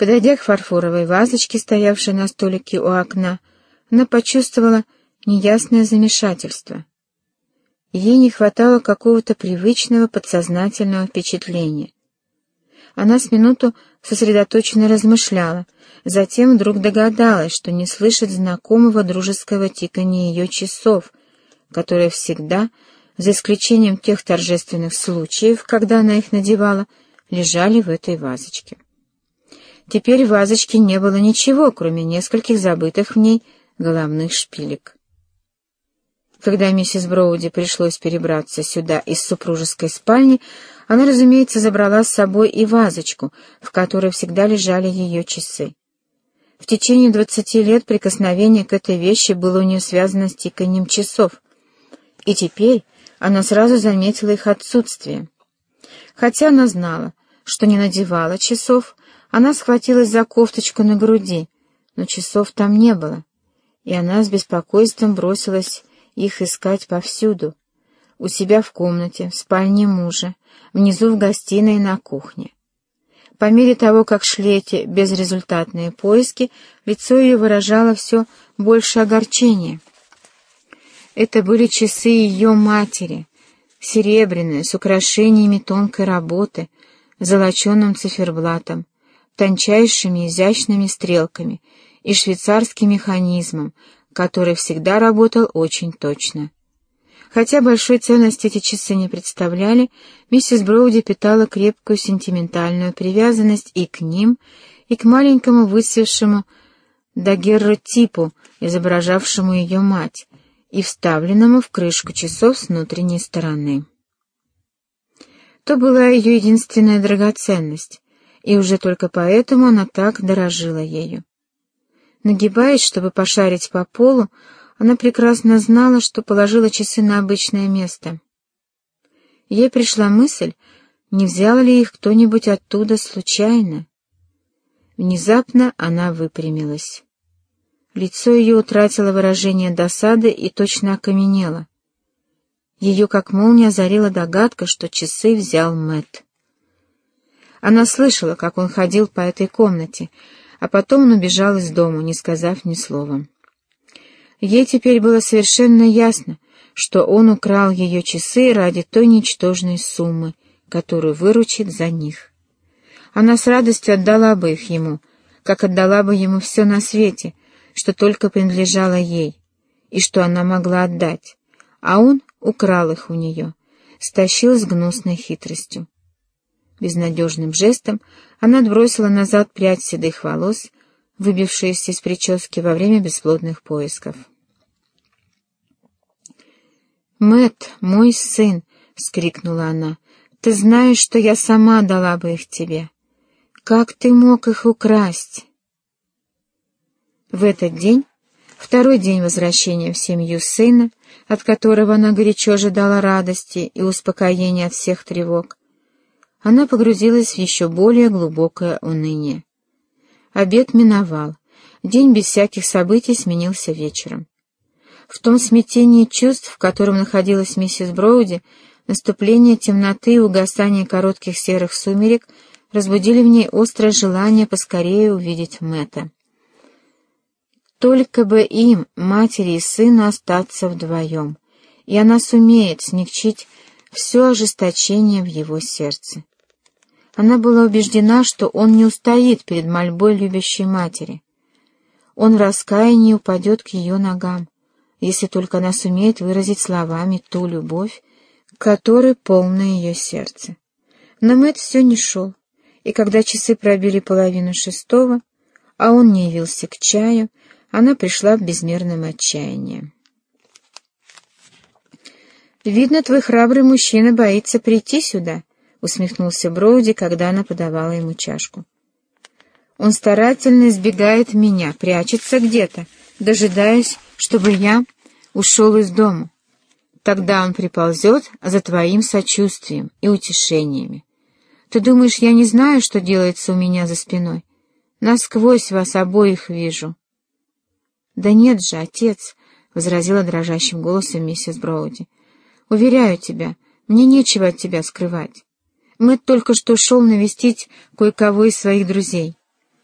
Подойдя к фарфоровой вазочке, стоявшей на столике у окна, она почувствовала неясное замешательство. Ей не хватало какого-то привычного подсознательного впечатления. Она с минуту сосредоточенно размышляла, затем вдруг догадалась, что не слышит знакомого дружеского тикания ее часов, которое всегда, за исключением тех торжественных случаев, когда она их надевала, лежали в этой вазочке. Теперь в вазочке не было ничего, кроме нескольких забытых в ней головных шпилек. Когда миссис Броуди пришлось перебраться сюда из супружеской спальни, она, разумеется, забрала с собой и вазочку, в которой всегда лежали ее часы. В течение двадцати лет прикосновение к этой вещи было у нее связано с тиканием часов, и теперь она сразу заметила их отсутствие. Хотя она знала, что не надевала часов, она схватилась за кофточку на груди, но часов там не было, и она с беспокойством бросилась их искать повсюду. У себя в комнате, в спальне мужа, внизу в гостиной и на кухне. По мере того, как шли эти безрезультатные поиски, лицо ее выражало все больше огорчения. Это были часы ее матери, серебряные, с украшениями тонкой работы, золоченым циферблатом, тончайшими изящными стрелками и швейцарским механизмом, который всегда работал очень точно. Хотя большой ценности эти часы не представляли, миссис Броуди питала крепкую сентиментальную привязанность и к ним, и к маленькому высевшему дагерротипу, изображавшему ее мать, и вставленному в крышку часов с внутренней стороны. То была ее единственная драгоценность, и уже только поэтому она так дорожила ею. Нагибаясь, чтобы пошарить по полу, она прекрасно знала, что положила часы на обычное место. Ей пришла мысль, не взял ли их кто-нибудь оттуда случайно. Внезапно она выпрямилась. Лицо ее утратило выражение досады и точно окаменело. Ее как молния озарила догадка, что часы взял Мэтт. Она слышала, как он ходил по этой комнате, а потом он убежал из дома, не сказав ни слова. Ей теперь было совершенно ясно, что он украл ее часы ради той ничтожной суммы, которую выручит за них. Она с радостью отдала бы их ему, как отдала бы ему все на свете, что только принадлежало ей, и что она могла отдать, а он украл их у нее, стащил с гнусной хитростью. Безнадежным жестом она отбросила назад прядь седых волос, выбившиеся из прически во время бесплодных поисков. Мэт, мой сын!» — вскрикнула она. «Ты знаешь, что я сама дала бы их тебе. Как ты мог их украсть?» В этот день, второй день возвращения в семью сына, от которого она горячо ожидала радости и успокоения от всех тревог, она погрузилась в еще более глубокое уныние. Обед миновал, день без всяких событий сменился вечером. В том смятении чувств, в котором находилась миссис Броуди, наступление темноты и угасание коротких серых сумерек разбудили в ней острое желание поскорее увидеть Мэтта. Только бы им, матери и сыну, остаться вдвоем, и она сумеет смягчить все ожесточение в его сердце. Она была убеждена, что он не устоит перед мольбой любящей матери. Он в раскаянии упадет к ее ногам, если только она сумеет выразить словами ту любовь, которой полно ее сердце. Но Мэтт все не шел, и когда часы пробили половину шестого, а он не явился к чаю, она пришла в безмерном отчаянии. «Видно, твой храбрый мужчина боится прийти сюда», — усмехнулся Броуди, когда она подавала ему чашку. «Он старательно избегает меня, прячется где-то, дожидаясь, чтобы я ушел из дома. Тогда он приползет за твоим сочувствием и утешениями. Ты думаешь, я не знаю, что делается у меня за спиной? Насквозь вас обоих вижу». «Да нет же, отец», — возразила дрожащим голосом миссис Броуди. «Уверяю тебя, мне нечего от тебя скрывать. Мэтт только что шел навестить кое-кого из своих друзей.